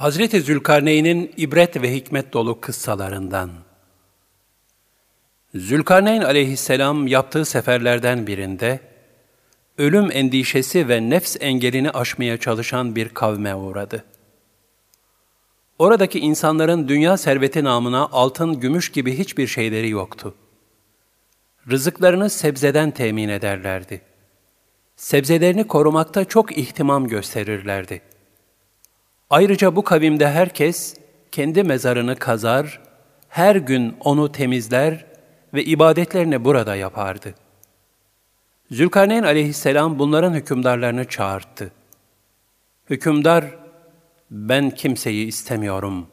Hazreti Zülkarneyn'in ibret ve hikmet dolu kıssalarından. Zülkarneyn aleyhisselam yaptığı seferlerden birinde, ölüm endişesi ve nefs engelini aşmaya çalışan bir kavme uğradı. Oradaki insanların dünya serveti namına altın, gümüş gibi hiçbir şeyleri yoktu. Rızıklarını sebzeden temin ederlerdi. Sebzelerini korumakta çok ihtimam gösterirlerdi.'' Ayrıca bu kavimde herkes kendi mezarını kazar, her gün onu temizler ve ibadetlerini burada yapardı. Zülkarneyn aleyhisselam bunların hükümdarlarını çağırttı. Hükümdar, ben kimseyi istemiyorum.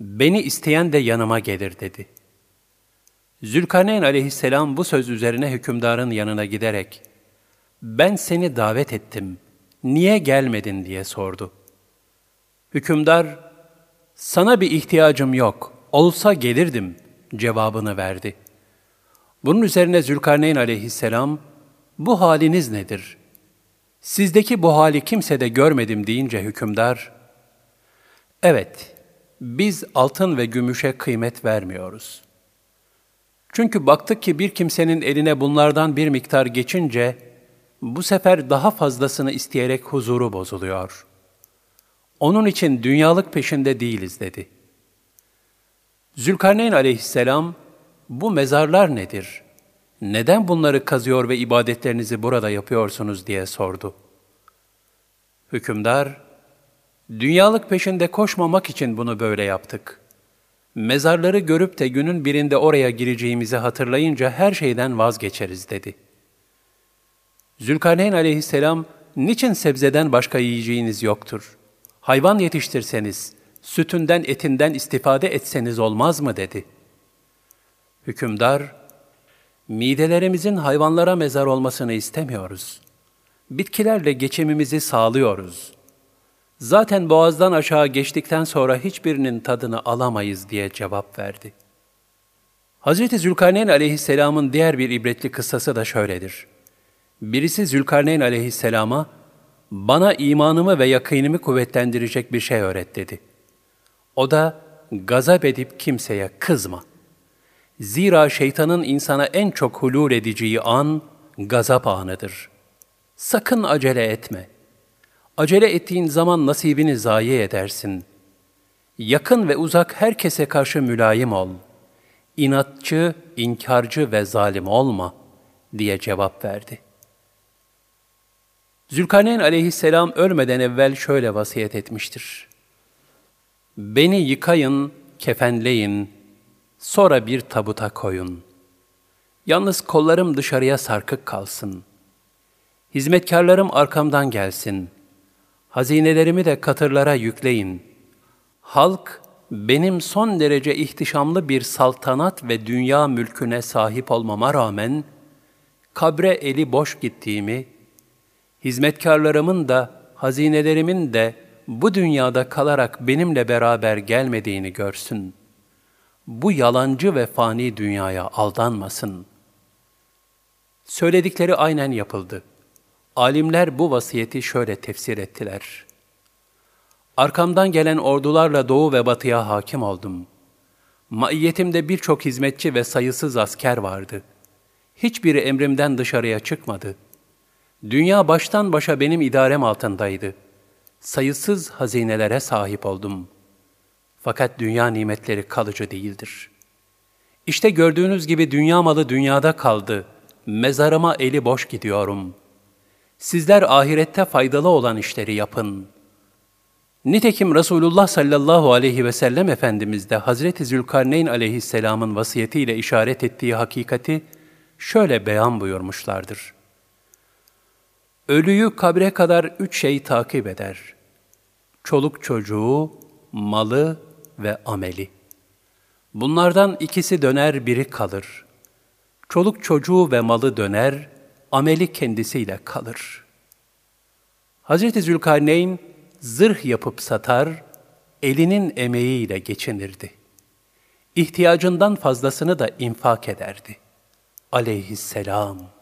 Beni isteyen de yanıma gelir dedi. Zülkarneyn aleyhisselam bu söz üzerine hükümdarın yanına giderek, ben seni davet ettim, niye gelmedin diye sordu.'' Hükümdar, sana bir ihtiyacım yok, olsa gelirdim cevabını verdi. Bunun üzerine Zülkarneyn aleyhisselam, bu haliniz nedir? Sizdeki bu hali kimse de görmedim deyince hükümdar, evet, biz altın ve gümüşe kıymet vermiyoruz. Çünkü baktık ki bir kimsenin eline bunlardan bir miktar geçince, bu sefer daha fazlasını isteyerek huzuru bozuluyor.'' Onun için dünyalık peşinde değiliz dedi. Zülkarneyn aleyhisselam, bu mezarlar nedir? Neden bunları kazıyor ve ibadetlerinizi burada yapıyorsunuz diye sordu. Hükümdar, dünyalık peşinde koşmamak için bunu böyle yaptık. Mezarları görüp de günün birinde oraya gireceğimizi hatırlayınca her şeyden vazgeçeriz dedi. Zülkarneyn aleyhisselam, niçin sebzeden başka yiyeceğiniz yoktur?'' Hayvan yetiştirseniz, sütünden etinden istifade etseniz olmaz mı dedi. Hükümdar, midelerimizin hayvanlara mezar olmasını istemiyoruz. Bitkilerle geçimimizi sağlıyoruz. Zaten boğazdan aşağı geçtikten sonra hiçbirinin tadını alamayız diye cevap verdi. Hz. Zülkarneyn aleyhisselamın diğer bir ibretli kıssası da şöyledir. Birisi Zülkarneyn aleyhisselama, bana imanımı ve yakınımı kuvvetlendirecek bir şey öğret dedi. O da gazap edip kimseye kızma. Zira şeytanın insana en çok hulul edeceği an gazap anıdır. Sakın acele etme. Acele ettiğin zaman nasibini zayi edersin. Yakın ve uzak herkese karşı mülayim ol. İnatçı, inkarcı ve zalim olma diye cevap verdi.'' Zülkarneyn aleyhisselam ölmeden evvel şöyle vasiyet etmiştir. Beni yıkayın, kefenleyin, sonra bir tabuta koyun. Yalnız kollarım dışarıya sarkık kalsın. Hizmetkarlarım arkamdan gelsin. Hazinelerimi de katırlara yükleyin. Halk, benim son derece ihtişamlı bir saltanat ve dünya mülküne sahip olmama rağmen, kabre eli boş gittiğimi, hizmetkarlarımın da, hazinelerimin de bu dünyada kalarak benimle beraber gelmediğini görsün. Bu yalancı ve fani dünyaya aldanmasın. Söyledikleri aynen yapıldı. Alimler bu vasiyeti şöyle tefsir ettiler. Arkamdan gelen ordularla doğu ve batıya hakim oldum. Maiyetimde birçok hizmetçi ve sayısız asker vardı. Hiçbiri emrimden dışarıya çıkmadı.'' Dünya baştan başa benim idarem altındaydı. Sayısız hazinelere sahip oldum. Fakat dünya nimetleri kalıcı değildir. İşte gördüğünüz gibi dünya malı dünyada kaldı. Mezarıma eli boş gidiyorum. Sizler ahirette faydalı olan işleri yapın. Nitekim Resulullah sallallahu aleyhi ve sellem Efendimiz de Hazreti Zülkarneyn aleyhisselamın vasiyetiyle işaret ettiği hakikati şöyle beyan buyurmuşlardır. Ölüyü kabre kadar üç şey takip eder. Çoluk çocuğu, malı ve ameli. Bunlardan ikisi döner, biri kalır. Çoluk çocuğu ve malı döner, ameli kendisiyle kalır. Hz. Zülkarneyn zırh yapıp satar, elinin emeğiyle geçinirdi. İhtiyacından fazlasını da infak ederdi. Aleyhisselam.